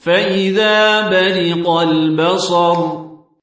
فإذا برق البصر